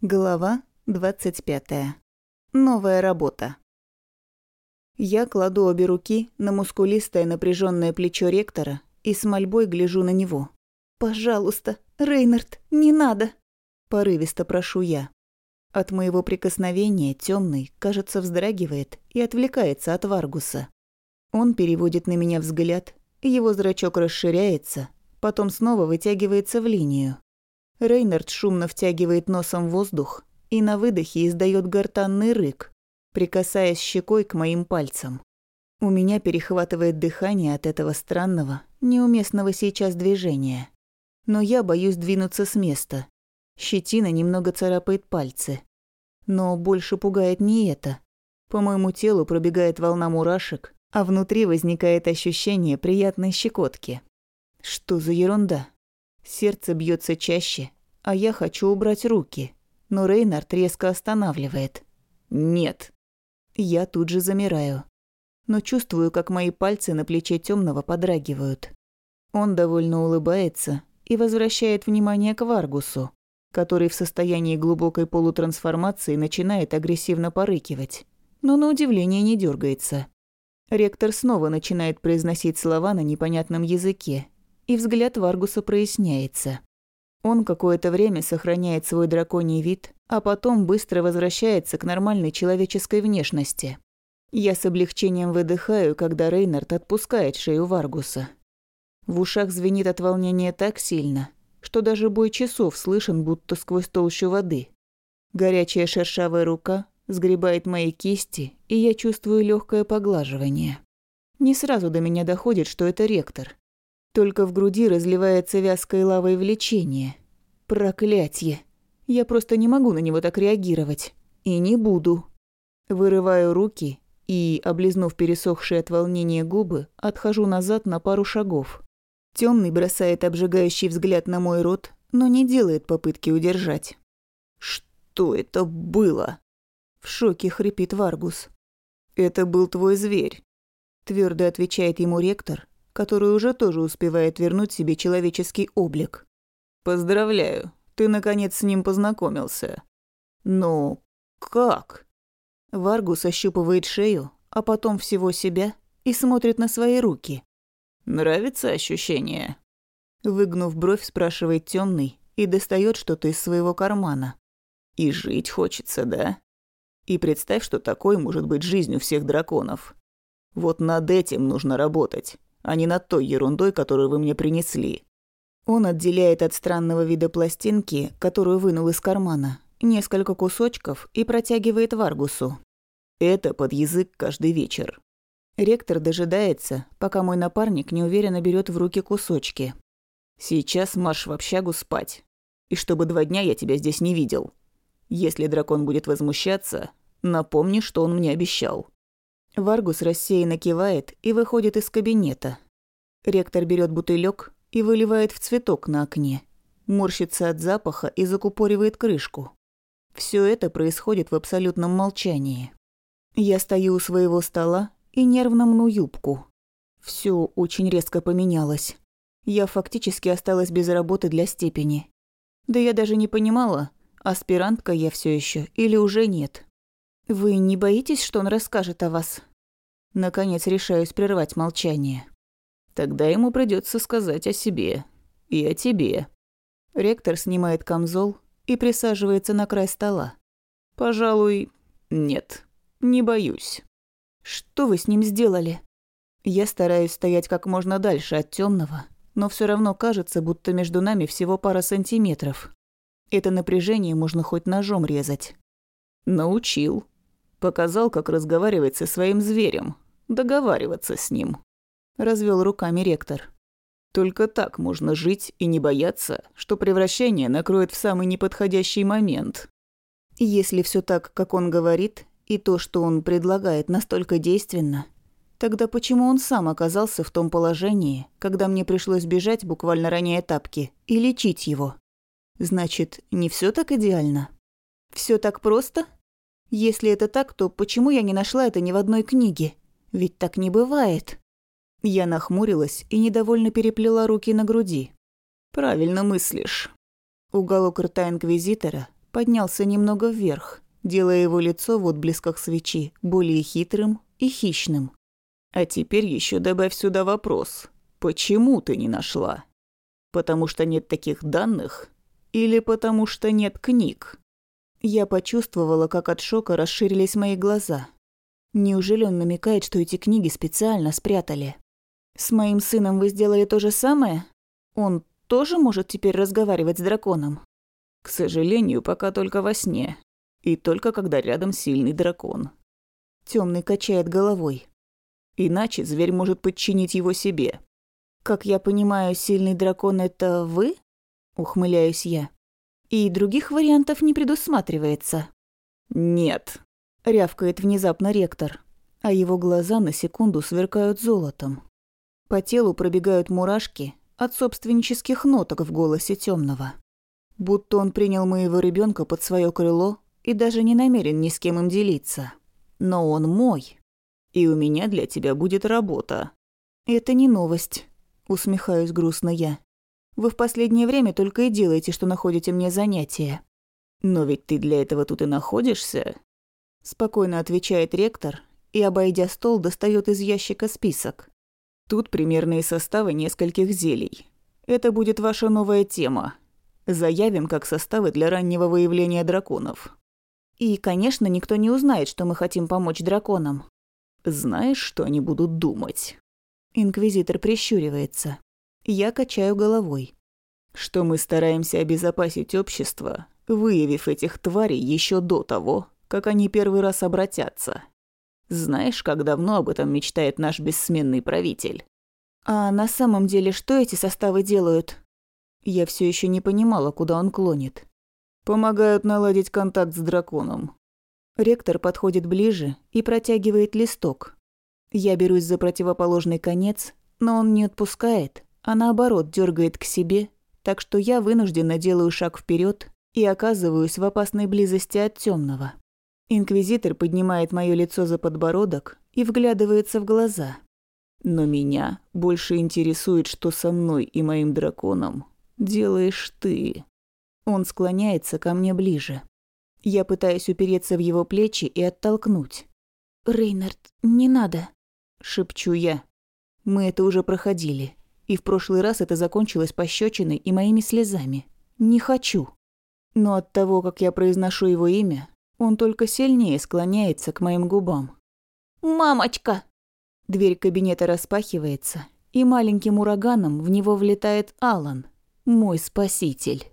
Глава 25. Новая работа. Я кладу обе руки на мускулистое напряженное плечо ректора и с мольбой гляжу на него. «Пожалуйста, Рейнард, не надо!» Порывисто прошу я. От моего прикосновения темный, кажется, вздрагивает и отвлекается от Варгуса. Он переводит на меня взгляд, его зрачок расширяется, потом снова вытягивается в линию. Рейнард шумно втягивает носом воздух и на выдохе издает гортанный рык, прикасаясь щекой к моим пальцам. У меня перехватывает дыхание от этого странного, неуместного сейчас движения. Но я боюсь двинуться с места. Щетина немного царапает пальцы. Но больше пугает не это. По моему телу пробегает волна мурашек, а внутри возникает ощущение приятной щекотки. Что за ерунда? Сердце бьется чаще, а я хочу убрать руки. Но Рейнард резко останавливает. «Нет». Я тут же замираю. Но чувствую, как мои пальцы на плече темного подрагивают. Он довольно улыбается и возвращает внимание к Варгусу, который в состоянии глубокой полутрансформации начинает агрессивно порыкивать, но на удивление не дергается. Ректор снова начинает произносить слова на непонятном языке, и взгляд Варгуса проясняется. Он какое-то время сохраняет свой драконий вид, а потом быстро возвращается к нормальной человеческой внешности. Я с облегчением выдыхаю, когда Рейнард отпускает шею Варгуса. В ушах звенит от волнения так сильно, что даже бой часов слышен будто сквозь толщу воды. Горячая шершавая рука сгребает мои кисти, и я чувствую легкое поглаживание. Не сразу до меня доходит, что это ректор. Только в груди разливается вязкой лавой влечение. Проклятье. Я просто не могу на него так реагировать. И не буду. Вырываю руки и, облизнув пересохшие от волнения губы, отхожу назад на пару шагов. Темный бросает обжигающий взгляд на мой рот, но не делает попытки удержать. «Что это было?» В шоке хрипит Варгус. «Это был твой зверь», – твердо отвечает ему ректор, который уже тоже успевает вернуть себе человеческий облик. «Поздравляю, ты наконец с ним познакомился». «Но как?» Варгус ощупывает шею, а потом всего себя и смотрит на свои руки. «Нравится ощущение?» Выгнув бровь, спрашивает темный и достает что-то из своего кармана. «И жить хочется, да?» И представь, что такой может быть жизнью всех драконов. Вот над этим нужно работать а не над той ерундой, которую вы мне принесли». Он отделяет от странного вида пластинки, которую вынул из кармана, несколько кусочков и протягивает Варгусу. Это под язык каждый вечер. Ректор дожидается, пока мой напарник неуверенно берет в руки кусочки. «Сейчас марш в общагу спать. И чтобы два дня я тебя здесь не видел. Если дракон будет возмущаться, напомни, что он мне обещал». Варгус рассеянно кивает и выходит из кабинета. Ректор берет бутылек и выливает в цветок на окне. Морщится от запаха и закупоривает крышку. Все это происходит в абсолютном молчании. Я стою у своего стола и нервно мну юбку. Все очень резко поменялось. Я фактически осталась без работы для степени. Да я даже не понимала, аспирантка я все еще или уже нет. «Вы не боитесь, что он расскажет о вас?» Наконец решаюсь прервать молчание. Тогда ему придется сказать о себе. И о тебе. Ректор снимает камзол и присаживается на край стола. Пожалуй, нет, не боюсь. Что вы с ним сделали? Я стараюсь стоять как можно дальше от темного, но все равно кажется, будто между нами всего пара сантиметров. Это напряжение можно хоть ножом резать. Научил. Показал, как разговаривать со своим зверем, договариваться с ним. Развел руками ректор. Только так можно жить и не бояться, что превращение накроет в самый неподходящий момент. Если все так, как он говорит, и то, что он предлагает, настолько действенно, тогда почему он сам оказался в том положении, когда мне пришлось бежать, буквально роняя тапки, и лечить его? Значит, не все так идеально? Все так просто? Если это так, то почему я не нашла это ни в одной книге? Ведь так не бывает. Я нахмурилась и недовольно переплела руки на груди. Правильно мыслишь. Уголок рта инквизитора поднялся немного вверх, делая его лицо в отблесках свечи более хитрым и хищным. «А теперь еще добавь сюда вопрос. Почему ты не нашла? Потому что нет таких данных? Или потому что нет книг?» Я почувствовала, как от шока расширились мои глаза. Неужели он намекает, что эти книги специально спрятали? С моим сыном вы сделали то же самое? Он тоже может теперь разговаривать с драконом? К сожалению, пока только во сне. И только когда рядом сильный дракон. Темный качает головой. Иначе зверь может подчинить его себе. Как я понимаю, сильный дракон – это вы? Ухмыляюсь я. И других вариантов не предусматривается. Нет. Рявкает внезапно ректор, а его глаза на секунду сверкают золотом. По телу пробегают мурашки от собственнических ноток в голосе темного. Будто он принял моего ребенка под свое крыло и даже не намерен ни с кем им делиться. Но он мой. И у меня для тебя будет работа. Это не новость, усмехаюсь грустно я. Вы в последнее время только и делаете, что находите мне занятия. Но ведь ты для этого тут и находишься. Спокойно отвечает ректор и, обойдя стол, достает из ящика список. Тут примерные составы нескольких зелий. Это будет ваша новая тема. Заявим как составы для раннего выявления драконов. И, конечно, никто не узнает, что мы хотим помочь драконам. Знаешь, что они будут думать? Инквизитор прищуривается. Я качаю головой. Что мы стараемся обезопасить общество, выявив этих тварей еще до того, как они первый раз обратятся. Знаешь, как давно об этом мечтает наш бессменный правитель? А на самом деле что эти составы делают? Я все еще не понимала, куда он клонит. Помогают наладить контакт с драконом. Ректор подходит ближе и протягивает листок. Я берусь за противоположный конец, но он не отпускает, а наоборот дергает к себе, так что я вынужденно делаю шаг вперед и оказываюсь в опасной близости от темного. Инквизитор поднимает мое лицо за подбородок и вглядывается в глаза. Но меня больше интересует, что со мной и моим драконом делаешь ты. Он склоняется ко мне ближе. Я пытаюсь упереться в его плечи и оттолкнуть. «Рейнард, не надо», — шепчу я. Мы это уже проходили, и в прошлый раз это закончилось пощечиной и моими слезами. Не хочу. Но от того, как я произношу его имя, он только сильнее склоняется к моим губам. «Мамочка!» Дверь кабинета распахивается, и маленьким ураганом в него влетает Алан, мой спаситель.